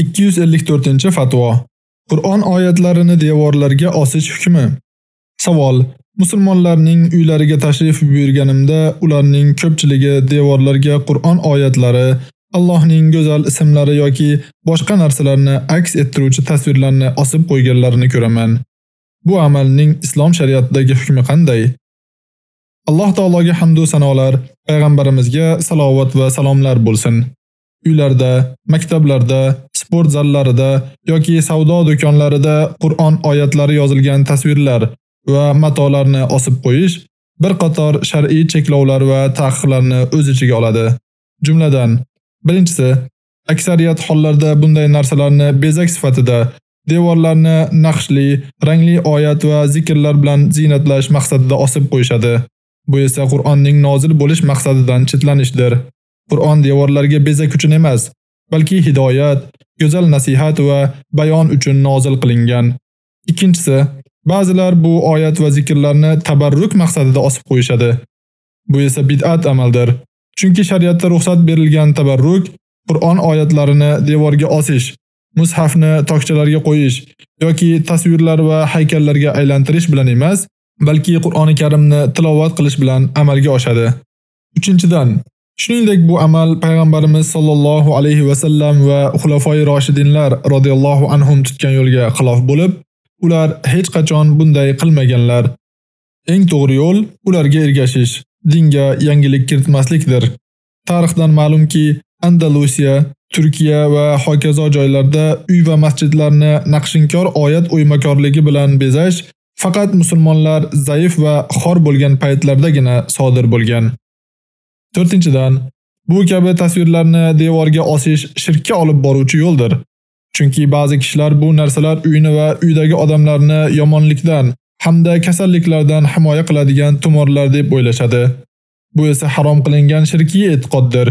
254-fatvo. Qur'on oyatlarini devorlarga osish hukmi. Savol: Musulmonlarning uylariga tashrif buyurganimda ularning ko'pchiligi devorlarga Qur'on oyatlari, Allohning go'zal ismlari yoki boshqa narsalarni aks ettiruvchi tasvirlarni osib qo'yganlarini ko'raman. Bu amalning islom shariatidagi hukmi qanday? Alloh taologa hamd va sanolar, payg'ambarimizga salovat va salomlar bo'lsin. Uylarda, maktablarda, sport zallarida yoki savdo do'konlarida Qur'on oyatlari yozilgan tasvirlar va matolarni osib qo'yish bir qator shar'iy cheklovlar va taqiqlarni o'z ichiga oladi. Jumladan, birinchisi, aksariyat hollarda bunday narsalarni bezak sifatida devorlarni naqshli, rangli oyat va zikrlar bilan zinatlash maqsadida osib qo'yishadi. Bu esa Qur'onning nozil bo'lish maqsadidan chetlanishdir. Qur'on devorlarga bezak uchun emas, balki hidoyat, go'zal nasihat va bayon uchun nozil qilingan. Ikkinchisi, ba'zilar bu oyat va zikrlarni tabarruk maqsadida osib qo'yishadi. Bu esa bid'at amaldir. Chunki shariatda ruxsat berilgan tabarruk Qur'on oyatlarini devorga osish, mushafni tokchalarga qo'yish yoki tasvirlar va haykallarga aylantirish bilan emas, balki Qur'oni Karimni tilovat qilish bilan amalga oshadi. Uchinchidan, Shuningdek bu amal payg'ambarimiz sollallohu alayhi va sallam va xulafoi roshidinlar radhiyallohu anhum tutgan yo'lga xilof bo'lib, ular hech qachon bunday qilmaganlar. Eng to'g'ri yo'l ularga ergashish, dinga yangilik kiritmaslikdir. Tarixdan ma'lumki, Andalusiya, Turkiya va hokazo joylarda uy va masjidlarni naqshinkor oyat o'ymakorligi bilan bezash faqat musulmonlar zaif va xor bo'lgan paytlardagina sodir bo'lgan. 4-dan bu kabi tasvirlarni devorga osish shirkka olib boruvchi yo'ldir. Chunki ba'zi kishilar bu narsalar uyini va uydagi odamlarni yomonlikdan hamda kasalliklardan himoya qiladigan tumorlar deb o'ylashadi. Bu esa harom qilingan shirkiy e'tiqoddir.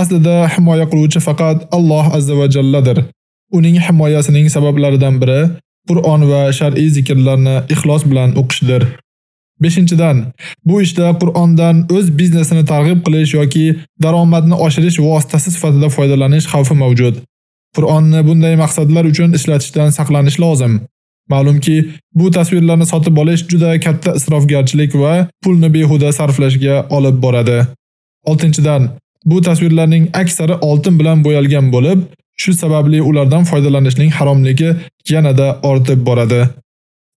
Aslida himoya qiluvchi faqat Alloh azza va jalladir. Uning himoyasining sabablaridan biri Qur'on va shar'iy zikrlarni ixlos bilan o'qishdir. 5-dan bu ishda Qur'ondan o'z biznesini targ'ib qilish yoki daromadni oshirish vositasi sifatida foydalanish xavfi mavjud. Qur'onni bunday maqsadlar uchun ishlatishdan saqlanish lozim. Ma'lumki, bu tasvirlarni sotib olish juda katta isrofgarchilik va pulni behuda sarflashga olib boradi. 6-dan bu tasvirlarning aksari oltin bilan bo'yalgan bo'lib, shu sababli ulardan foydalanishning haromligi yanada ortib boradi.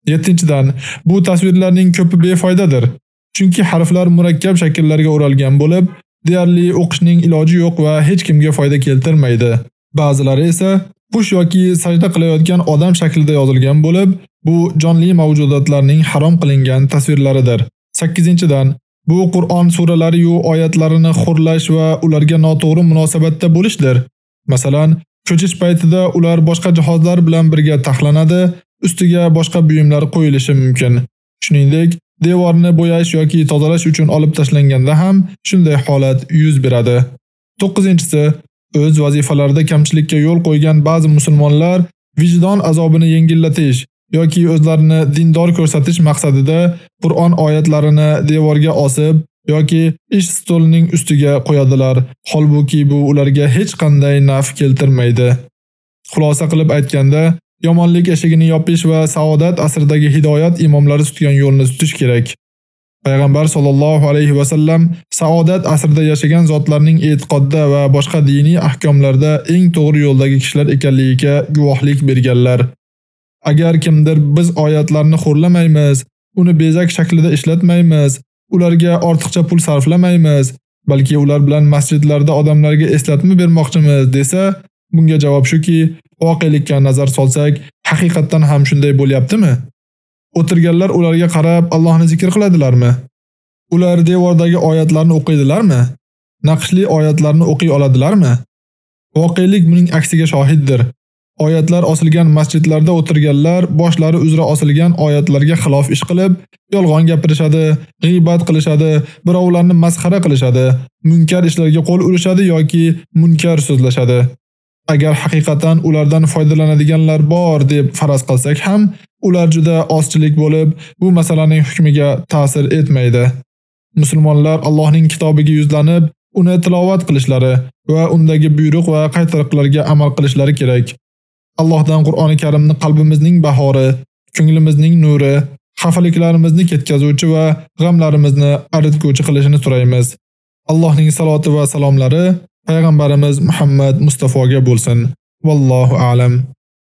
7-dan bu tasvirlarning ko'pi befoydadir. Chunki harflar murakkab shakllarga o'ralgan bo'lib, deyarli o'qishning iloji yo'q va hech kimga foyda keltirmaydi. Ba'zilari esa qush yoki sajda qilayotgan odam shaklida yozilgan bo'lib, bu jonli mavjudotlarning harom qilingan tasvirlaridir. 8-dan bu Qur'on suralari yu oyatlarini xurlash va ularga noto'g'ri munosabatda bo'lishdir. Masalan, ko'chish paytida ular boshqa jihozlar bilan birga taxlanadi ustiga boshqa buyumlar qo'yilishi mumkin. Shuningdek, devorni bo'yash yoki tozalash uchun olib tashlanganda ham shunday holat yuz beradi. 9-si o'z vazifalarida kamchilikka yo'l qo'ygan ba'zi musulmonlar vijdon azobini yengillatish yoki o'zlarini dindor ko'rsatish maqsadida Qur'on oyatlarini devorga osib yoki ish stolining ustiga qo'yadilar. Holbuki bu ularga hech qanday naf keltirmaydi. Xulosa qilib aytganda, yomonlik eshigini yopish va saodat asridagi hidoyat imomlari tutgan yo'lni tutish kerak. Payg'ambar sollallohu alayhi va sallam saodat asrida yashagan zotlarning e'tiqodda va boshqa diniy ahkomlarda eng to'g'ri yo'ldagi kishilar ekanligiga guvohlik berganlar. Agar kimdir biz oyatlarni xo'rlamaymiz, uni bezak shaklida ishlatmaymiz, ularga ortiqcha pul sarflamaymiz, balki ular bilan masjidlarda odamlarga eslatma bermoqchimiz desa, bunga javob shuki, voqelikka nazar solsak, haqiqatdan ham shunday bo'lyaptimi? O'tirganlar ularga qarab Allohni zikr qiladilarmi? Ular devordagi oyatlarni o'qiydilarmi? Naqshli oyatlarni o'qiy oladilarmi? Voqelik buning aksiga shohiddir. Oyatlar osilgan masjidlarda o'tirganlar boshlari uzra osilgan oyatlarga xilof ish qilib, yolg'on gapirishadi, g'ibat qilishadi, birovlarni masxara qilishadi, munkar ishlarga qo'l urishadi yoki munkar so'zlashadi. Agar haqiqatan ulardan foydalanadiganlar bor deb faraz qilsak ham, ular juda ozchilik bo'lib, bu masalaning hukmiga ta'sir etmaydi. Musulmonlar Allohning kitobiga yuzlanib, uni tilovat qilishlari va undagi buyruq va qaytariqlarga amal qilishlari kerak. Allohdan Qur'oni Karimni qalbimizning bahori, ko'nglimizning nuri, xafaliklarimizni ketkazuvchi va g'amlarimizni aritguvchi qilishini so'raymiz. Allohning saloti va salomlari payg'ambarimiz Muhammad Mustafoga bo'lsin. Vallohu a'lam.